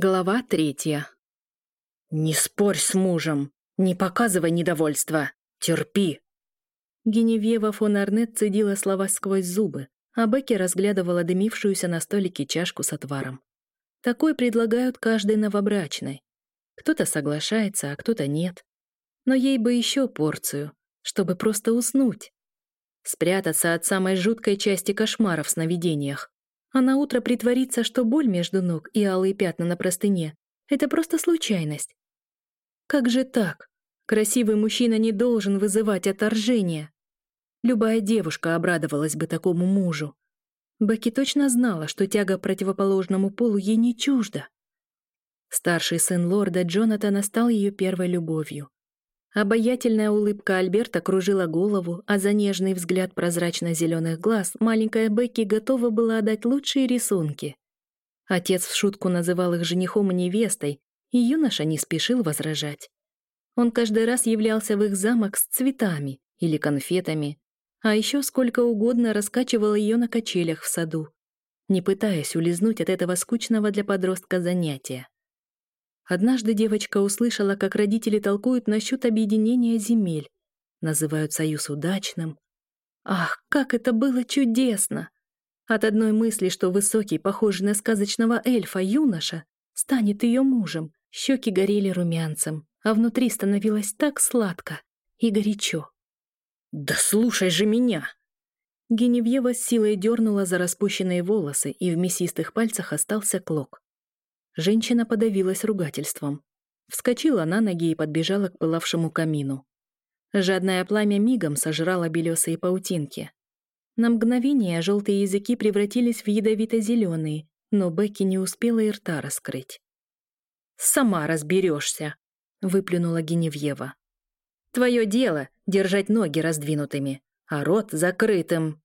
Глава третья. «Не спорь с мужем! Не показывай недовольства! Терпи!» Геневьева фон Арнет цедила слова сквозь зубы, а Бекки разглядывала дымившуюся на столике чашку с отваром. Такой предлагают каждой новобрачной. Кто-то соглашается, а кто-то нет. Но ей бы еще порцию, чтобы просто уснуть. Спрятаться от самой жуткой части кошмара в сновидениях. Она утро притвориться, что боль между ног и алые пятна на простыне — это просто случайность. Как же так? Красивый мужчина не должен вызывать отторжение. Любая девушка обрадовалась бы такому мужу. Баки точно знала, что тяга к противоположному полу ей не чужда. Старший сын лорда Джонатана стал ее первой любовью. Обаятельная улыбка Альберта кружила голову, а за нежный взгляд прозрачно-зеленых глаз маленькая Бекки готова была отдать лучшие рисунки. Отец в шутку называл их женихом и невестой, и юноша не спешил возражать. Он каждый раз являлся в их замок с цветами или конфетами, а еще сколько угодно раскачивал ее на качелях в саду, не пытаясь улизнуть от этого скучного для подростка занятия. Однажды девочка услышала, как родители толкуют насчет объединения земель. Называют союз удачным. Ах, как это было чудесно! От одной мысли, что высокий, похожий на сказочного эльфа юноша, станет ее мужем, щеки горели румянцем, а внутри становилось так сладко и горячо. «Да слушай же меня!» Геневьева с силой дернула за распущенные волосы, и в мясистых пальцах остался клок. Женщина подавилась ругательством. Вскочила на ноги и подбежала к пылавшему камину. Жадное пламя мигом сожрало белесые паутинки. На мгновение желтые языки превратились в ядовито-зеленые, но Бекки не успела и рта раскрыть. «Сама разберешься», — выплюнула Геневьева. «Твое дело — держать ноги раздвинутыми, а рот закрытым».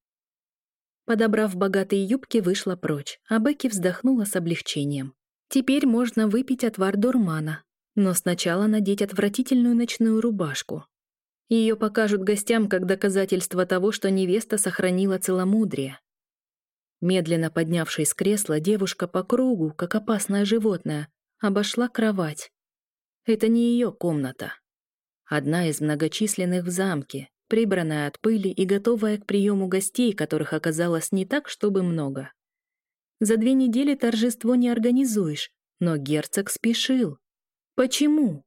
Подобрав богатые юбки, вышла прочь, а Бекки вздохнула с облегчением. Теперь можно выпить отвар дурмана, но сначала надеть отвратительную ночную рубашку. Ее покажут гостям как доказательство того, что невеста сохранила целомудрие. Медленно поднявшись с кресла, девушка по кругу, как опасное животное, обошла кровать. Это не ее комната. Одна из многочисленных в замке, прибранная от пыли и готовая к приему гостей, которых оказалось не так, чтобы много. За две недели торжество не организуешь, но герцог спешил. Почему?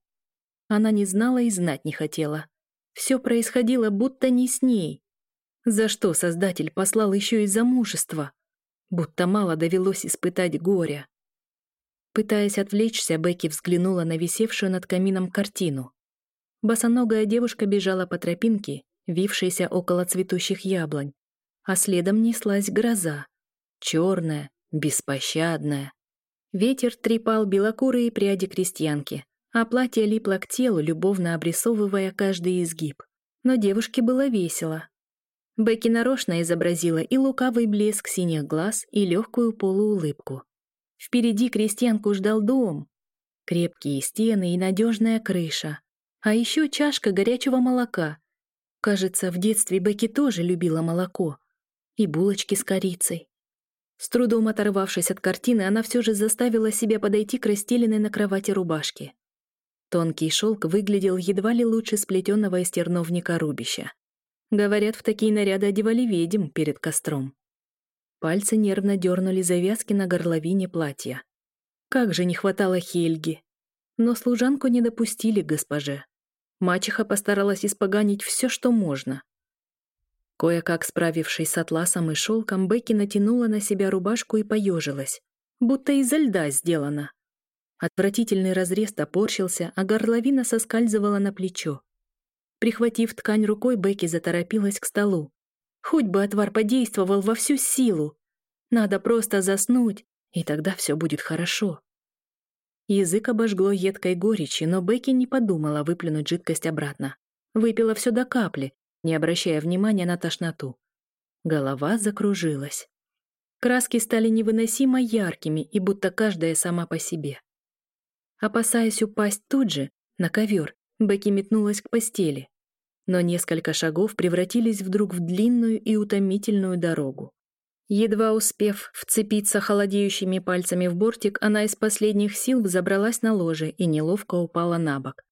Она не знала и знать не хотела. Все происходило будто не с ней. За что Создатель послал еще и замужество? Будто мало довелось испытать горя. Пытаясь отвлечься, Бекки взглянула на висевшую над камином картину. Босоногая девушка бежала по тропинке, вившейся около цветущих яблонь, а следом неслась гроза, черная, Беспощадная. Ветер трепал белокурые пряди крестьянки, а платье липло к телу, любовно обрисовывая каждый изгиб. Но девушке было весело. Бекки нарочно изобразила и лукавый блеск синих глаз, и легкую полуулыбку. Впереди крестьянку ждал дом. Крепкие стены и надежная крыша. А еще чашка горячего молока. Кажется, в детстве Бекки тоже любила молоко. И булочки с корицей. С трудом оторвавшись от картины, она все же заставила себя подойти к расстеленной на кровати рубашке. Тонкий шелк выглядел едва ли лучше сплетенного из терновника рубища. Говорят, в такие наряды одевали ведьм перед костром. Пальцы нервно дернули завязки на горловине платья. Как же не хватало Хельги! Но служанку не допустили к госпоже. Мачеха постаралась испоганить все, что можно, Кое-как справившись с атласом и шелком, Бекки натянула на себя рубашку и поежилась. Будто изо льда сделана. Отвратительный разрез топорщился, а горловина соскальзывала на плечо. Прихватив ткань рукой, Бекки заторопилась к столу. Хоть бы отвар подействовал во всю силу. Надо просто заснуть, и тогда все будет хорошо. Язык обожгло едкой горечи, но Бекки не подумала выплюнуть жидкость обратно. Выпила все до капли, не обращая внимания на тошноту. Голова закружилась. Краски стали невыносимо яркими и будто каждая сама по себе. Опасаясь упасть тут же, на ковер, Бекки метнулась к постели. Но несколько шагов превратились вдруг в длинную и утомительную дорогу. Едва успев вцепиться холодеющими пальцами в бортик, она из последних сил взобралась на ложе и неловко упала на бок.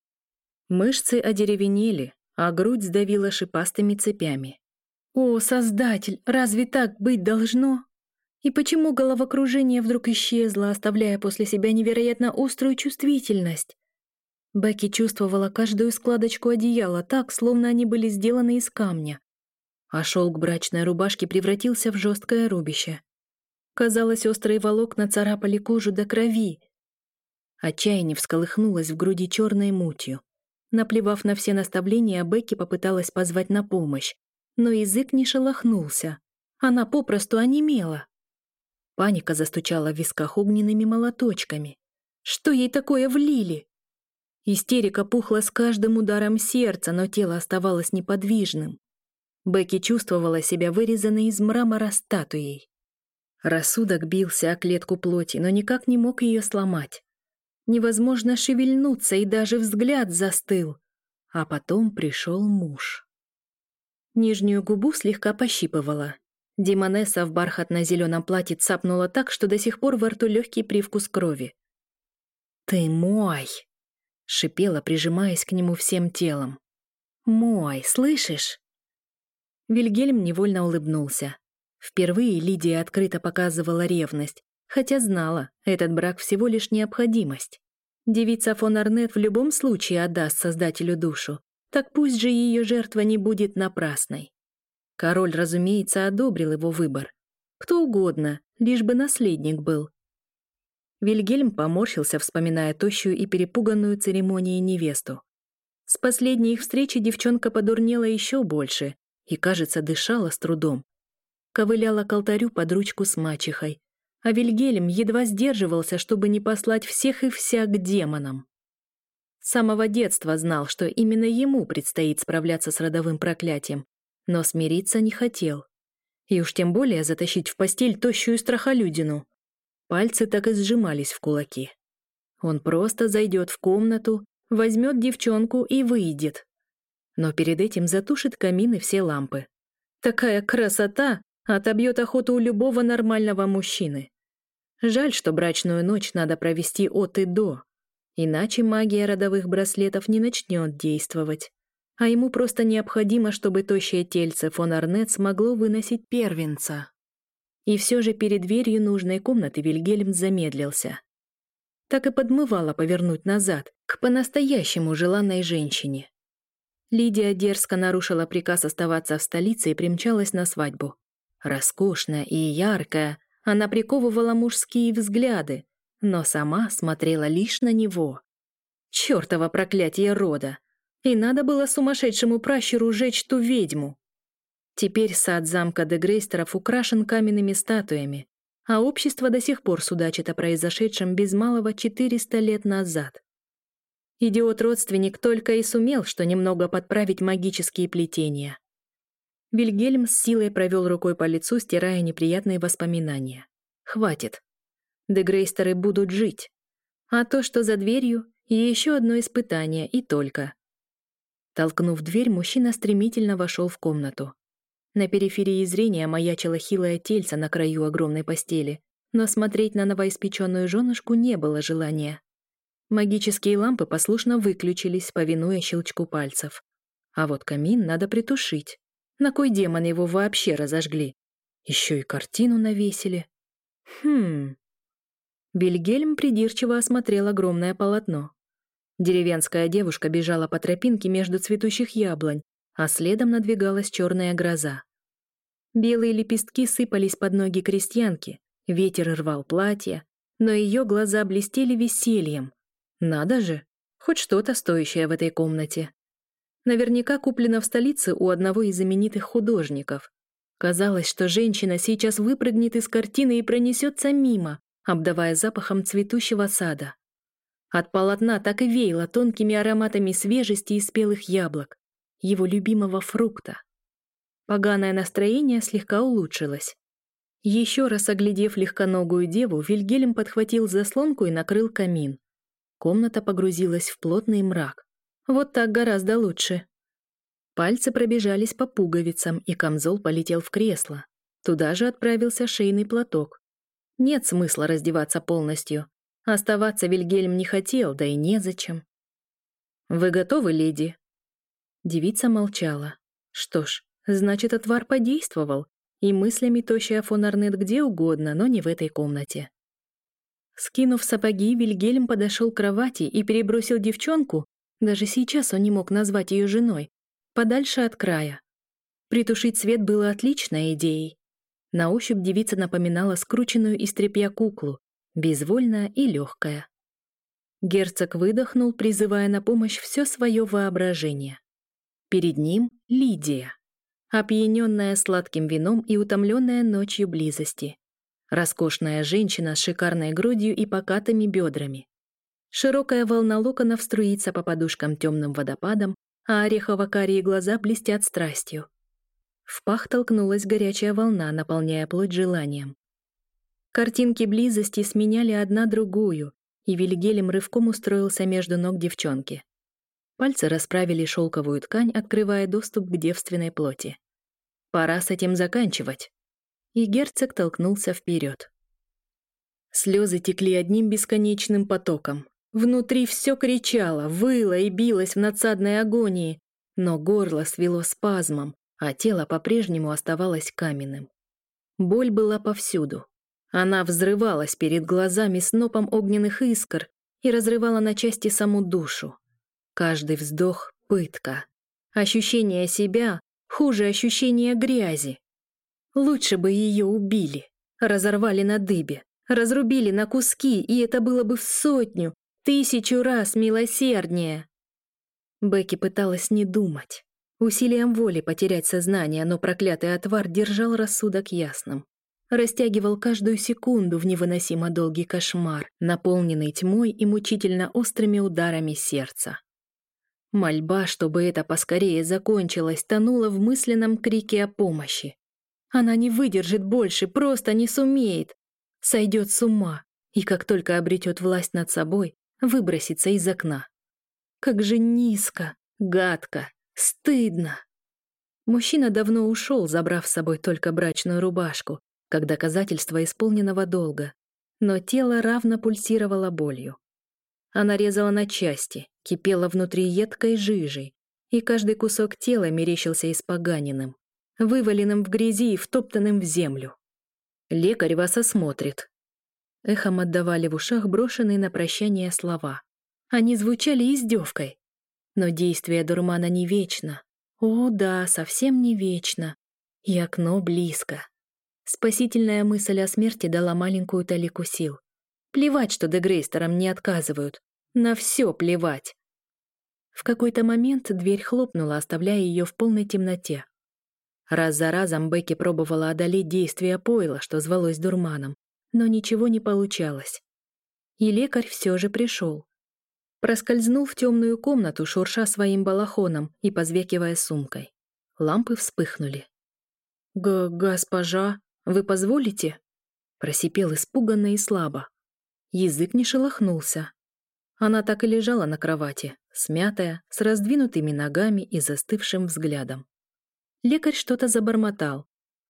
Мышцы одеревенели, а грудь сдавила шипастыми цепями. «О, Создатель, разве так быть должно?» И почему головокружение вдруг исчезло, оставляя после себя невероятно острую чувствительность? Бекки чувствовала каждую складочку одеяла так, словно они были сделаны из камня. А шелк брачной рубашки превратился в жесткое рубище. Казалось, острые волокна царапали кожу до крови. Отчаяние всколыхнулось в груди черной мутью. Наплевав на все наставления, Бекки попыталась позвать на помощь, но язык не шелохнулся. Она попросту онемела. Паника застучала в висках огненными молоточками. Что ей такое влили? Истерика пухла с каждым ударом сердца, но тело оставалось неподвижным. Бекки чувствовала себя вырезанной из мрамора статуей. Рассудок бился о клетку плоти, но никак не мог ее сломать. Невозможно шевельнуться и даже взгляд застыл. А потом пришел муж. Нижнюю губу слегка пощипывала. Демонесса в бархатно-зеленом платье цапнула так, что до сих пор во рту легкий привкус крови. «Ты мой!» — шипела, прижимаясь к нему всем телом. «Мой, слышишь?» Вильгельм невольно улыбнулся. Впервые Лидия открыто показывала ревность, хотя знала, этот брак всего лишь необходимость. Девица фон Арнет в любом случае отдаст Создателю душу, так пусть же ее жертва не будет напрасной. Король, разумеется, одобрил его выбор. Кто угодно, лишь бы наследник был. Вильгельм поморщился, вспоминая тощую и перепуганную церемонии невесту. С последней их встречи девчонка подурнела еще больше и, кажется, дышала с трудом. Ковыляла к алтарю под ручку с мачехой, а Вильгельм едва сдерживался, чтобы не послать всех и вся к демонам. С самого детства знал, что именно ему предстоит справляться с родовым проклятием, но смириться не хотел. И уж тем более затащить в постель тощую страхолюдину. Пальцы так и сжимались в кулаки. Он просто зайдет в комнату, возьмет девчонку и выйдет. Но перед этим затушит камин и все лампы. Такая красота отобьет охоту у любого нормального мужчины. Жаль, что брачную ночь надо провести от и до. Иначе магия родовых браслетов не начнет действовать. А ему просто необходимо, чтобы тощее тельце фон Арнет смогло выносить первенца. И все же перед дверью нужной комнаты Вильгельм замедлился. Так и подмывало повернуть назад, к по-настоящему желанной женщине. Лидия дерзко нарушила приказ оставаться в столице и примчалась на свадьбу. Роскошная и яркая, она приковывала мужские взгляды, но сама смотрела лишь на него. Чёртово проклятие рода! И надо было сумасшедшему пращеру жечь ту ведьму. Теперь сад замка Дегрейстеров украшен каменными статуями, а общество до сих пор судачит о произошедшем без малого 400 лет назад. Идиот-родственник только и сумел, что немного подправить магические плетения — Вильгельм с силой провел рукой по лицу, стирая неприятные воспоминания. «Хватит. Дегрейстеры будут жить. А то, что за дверью, еще одно испытание, и только». Толкнув дверь, мужчина стремительно вошел в комнату. На периферии зрения маячила хилое тельце на краю огромной постели, но смотреть на новоиспеченную женушку не было желания. Магические лампы послушно выключились, повинуя щелчку пальцев. А вот камин надо притушить. На кой демон его вообще разожгли? Еще и картину навесили. Хм. Бельгельм придирчиво осмотрел огромное полотно. Деревенская девушка бежала по тропинке между цветущих яблонь, а следом надвигалась черная гроза. Белые лепестки сыпались под ноги крестьянки, ветер рвал платье, но ее глаза блестели весельем. Надо же, хоть что-то стоящее в этой комнате наверняка куплена в столице у одного из знаменитых художников. Казалось, что женщина сейчас выпрыгнет из картины и пронесется мимо, обдавая запахом цветущего сада. От полотна так и веяло тонкими ароматами свежести и спелых яблок, его любимого фрукта. Поганое настроение слегка улучшилось. Еще раз оглядев легконогую деву, Вильгельм подхватил заслонку и накрыл камин. Комната погрузилась в плотный мрак. Вот так гораздо лучше». Пальцы пробежались по пуговицам, и камзол полетел в кресло. Туда же отправился шейный платок. Нет смысла раздеваться полностью. Оставаться Вильгельм не хотел, да и незачем. «Вы готовы, леди?» Девица молчала. Что ж, значит, отвар подействовал, и мыслями тощая фон Арнет где угодно, но не в этой комнате. Скинув сапоги, Вильгельм подошел к кровати и перебросил девчонку даже сейчас он не мог назвать ее женой, подальше от края. Притушить свет было отличной идеей. На ощупь девица напоминала скрученную из тряпья куклу, безвольная и легкая. Герцог выдохнул, призывая на помощь все свое воображение. Перед ним Лидия, опьяненная сладким вином и утомленная ночью близости. Роскошная женщина с шикарной грудью и покатыми бедрами. Широкая волна локонов струится по подушкам темным водопадом, а орехово-карие глаза блестят страстью. В пах толкнулась горячая волна, наполняя плоть желанием. Картинки близости сменяли одна другую, и Вильгелем рывком устроился между ног девчонки. Пальцы расправили шелковую ткань, открывая доступ к девственной плоти. «Пора с этим заканчивать!» И герцог толкнулся вперед. Слезы текли одним бесконечным потоком, Внутри все кричало, выло и билось в надсадной агонии, но горло свело спазмом, а тело по-прежнему оставалось каменным. Боль была повсюду. Она взрывалась перед глазами снопом огненных искр и разрывала на части саму душу. Каждый вздох — пытка. Ощущение себя хуже ощущения грязи. Лучше бы ее убили, разорвали на дыбе, разрубили на куски, и это было бы в сотню, Тысячу раз милосерднее!» Бекки пыталась не думать. Усилием воли потерять сознание, но проклятый отвар держал рассудок ясным. Растягивал каждую секунду в невыносимо долгий кошмар, наполненный тьмой и мучительно острыми ударами сердца. Мольба, чтобы это поскорее закончилось, тонула в мысленном крике о помощи. Она не выдержит больше, просто не сумеет. Сойдет с ума, и как только обретет власть над собой, выброситься из окна. Как же низко, гадко, стыдно. Мужчина давно ушел, забрав с собой только брачную рубашку, как доказательство исполненного долга. Но тело равно пульсировало болью. Она резала на части, кипела внутри едкой жижей, и каждый кусок тела мерещился испоганенным, вываленным в грязи и втоптанным в землю. Лекарь вас осмотрит, эхом отдавали в ушах брошенные на прощание слова. Они звучали издевкой. Но действие дурмана не вечно. О, да, совсем не вечно. И окно близко. Спасительная мысль о смерти дала маленькую талику сил. Плевать, что Дегрейстерам не отказывают. На все плевать. В какой-то момент дверь хлопнула, оставляя ее в полной темноте. Раз за разом Бекки пробовала одолеть действие пойла, что звалось дурманом, но ничего не получалось. И лекарь все же пришел. Проскользнул в темную комнату, шурша своим балахоном и позвякивая сумкой. Лампы вспыхнули. «Г «Госпожа, вы позволите?» Просипел испуганно и слабо. Язык не шелохнулся. Она так и лежала на кровати, смятая, с раздвинутыми ногами и застывшим взглядом. Лекарь что-то забормотал.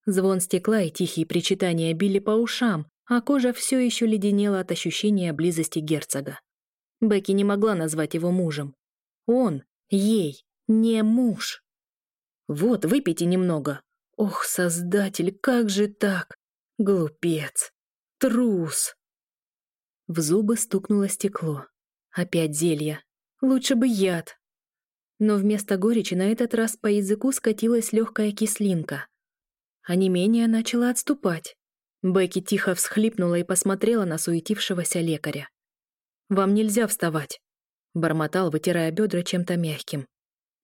Звон стекла и тихие причитания били по ушам, а кожа все еще леденела от ощущения близости герцога. Бекки не могла назвать его мужем. Он, ей, не муж. «Вот, выпейте немного». «Ох, создатель, как же так? Глупец! Трус!» В зубы стукнуло стекло. Опять зелье. Лучше бы яд. Но вместо горечи на этот раз по языку скатилась легкая кислинка. А не менее начала отступать. Бекки тихо всхлипнула и посмотрела на суетившегося лекаря. «Вам нельзя вставать», — бормотал, вытирая бедра чем-то мягким.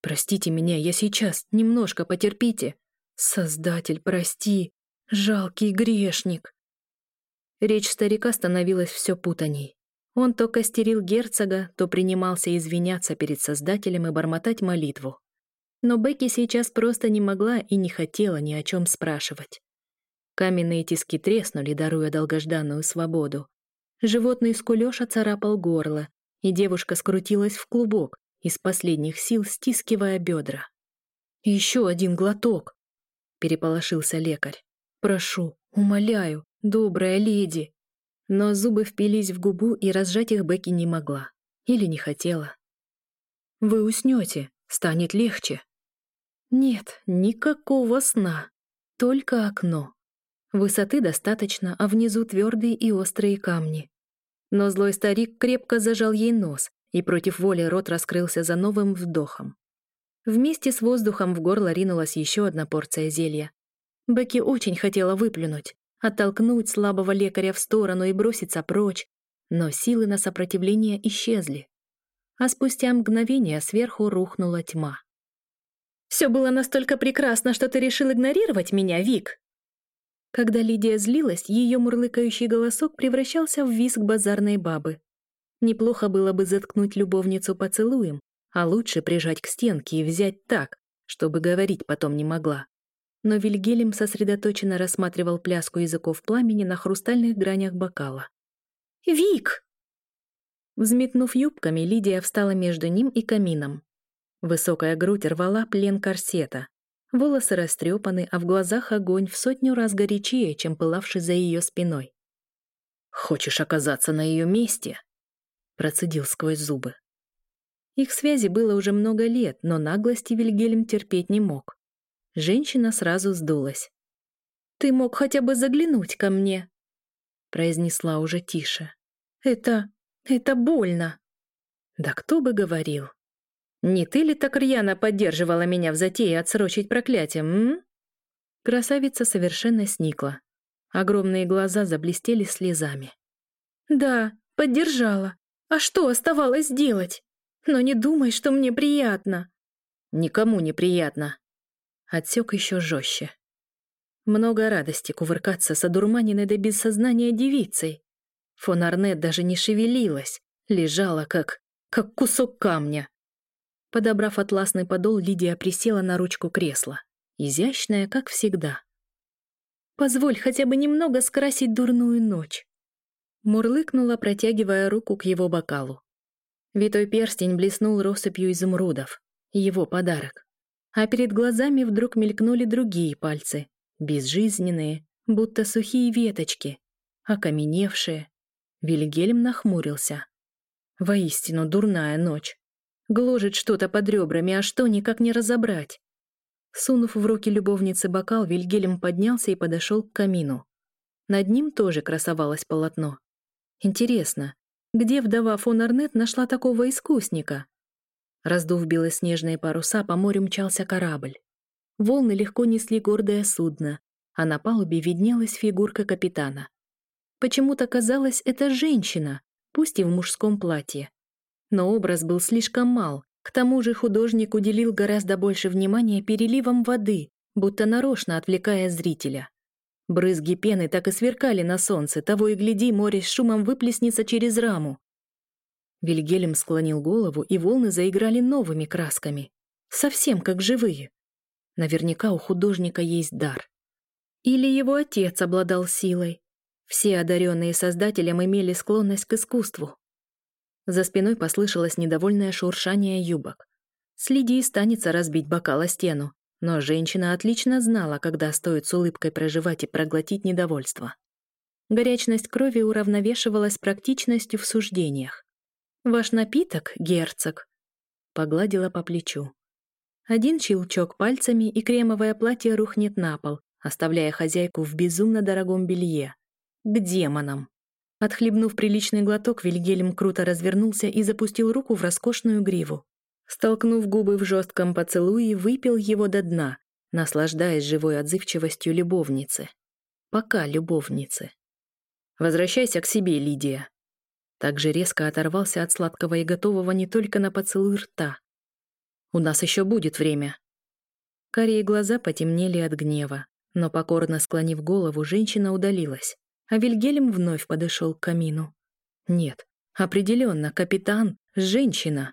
«Простите меня, я сейчас, немножко потерпите». «Создатель, прости, жалкий грешник». Речь старика становилась все путаней. Он то костерил герцога, то принимался извиняться перед Создателем и бормотать молитву. Но Бекки сейчас просто не могла и не хотела ни о чем спрашивать. Каменные тиски треснули, даруя долгожданную свободу. Животный скулёж оцарапал горло, и девушка скрутилась в клубок, из последних сил стискивая бедра. «Еще один глоток!» — переполошился лекарь. «Прошу, умоляю, добрая леди!» Но зубы впились в губу, и разжать их Бекки не могла. Или не хотела. «Вы уснете, станет легче!» «Нет, никакого сна, только окно!» Высоты достаточно, а внизу твердые и острые камни. Но злой старик крепко зажал ей нос, и против воли рот раскрылся за новым вдохом. Вместе с воздухом в горло ринулась еще одна порция зелья. Бекки очень хотела выплюнуть, оттолкнуть слабого лекаря в сторону и броситься прочь, но силы на сопротивление исчезли. А спустя мгновение сверху рухнула тьма. «Все было настолько прекрасно, что ты решил игнорировать меня, Вик!» Когда Лидия злилась, ее мурлыкающий голосок превращался в визг базарной бабы. Неплохо было бы заткнуть любовницу поцелуем, а лучше прижать к стенке и взять так, чтобы говорить потом не могла. Но Вильгельм сосредоточенно рассматривал пляску языков пламени на хрустальных гранях бокала. «Вик!» Взметнув юбками, Лидия встала между ним и камином. Высокая грудь рвала плен корсета, волосы растрепаны, а в глазах огонь в сотню раз горячее, чем пылавший за ее спиной. «Хочешь оказаться на ее месте?» процедил сквозь зубы. Их связи было уже много лет, но наглости Вильгельм терпеть не мог. Женщина сразу сдулась. «Ты мог хотя бы заглянуть ко мне», произнесла уже тише. «Это... это больно». «Да кто бы говорил?» Не ты ли так рьяно поддерживала меня в затее отсрочить проклятие, м? Красавица совершенно сникла. Огромные глаза заблестели слезами. Да, поддержала. А что оставалось делать? Но не думай, что мне приятно. Никому не приятно. Отсек еще жестче. Много радости кувыркаться с одурманенной до бессознания девицей. Фон Арнет даже не шевелилась, лежала как... как кусок камня, Подобрав атласный подол, Лидия присела на ручку кресла. Изящная, как всегда. «Позволь хотя бы немного скрасить дурную ночь». Мурлыкнула, протягивая руку к его бокалу. Витой перстень блеснул россыпью изумрудов. Его подарок. А перед глазами вдруг мелькнули другие пальцы. Безжизненные, будто сухие веточки. Окаменевшие. Вильгельм нахмурился. Воистину дурная ночь гложет что-то под ребрами, а что никак не разобрать. Сунув в руки любовницы бокал, Вильгельм поднялся и подошел к камину. Над ним тоже красовалось полотно. Интересно, где вдова фон Арнет нашла такого искусника? Раздув белоснежные паруса, по морю мчался корабль. Волны легко несли гордое судно, а на палубе виднелась фигурка капитана. Почему-то казалось, это женщина, пусть и в мужском платье но образ был слишком мал. К тому же художник уделил гораздо больше внимания переливам воды, будто нарочно отвлекая зрителя. Брызги пены так и сверкали на солнце, того и гляди, море с шумом выплеснется через раму. Вильгельм склонил голову, и волны заиграли новыми красками. Совсем как живые. Наверняка у художника есть дар. Или его отец обладал силой. Все одаренные создателем имели склонность к искусству. За спиной послышалось недовольное шуршание юбок. Следи станется разбить бокал о стену, но женщина отлично знала, когда стоит с улыбкой проживать и проглотить недовольство. Горячность крови уравновешивалась практичностью в суждениях. «Ваш напиток, герцог?» Погладила по плечу. Один щелчок пальцами, и кремовое платье рухнет на пол, оставляя хозяйку в безумно дорогом белье. К демонам! Отхлебнув приличный глоток, Вильгельм круто развернулся и запустил руку в роскошную гриву. Столкнув губы в жестком поцелуе, выпил его до дна, наслаждаясь живой отзывчивостью любовницы. Пока любовницы. «Возвращайся к себе, Лидия!» Также резко оторвался от сладкого и готового не только на поцелуй рта. «У нас еще будет время!» Карие глаза потемнели от гнева, но покорно склонив голову, женщина удалилась а Вильгельм вновь подошел к камину. Нет, определенно, капитан — женщина.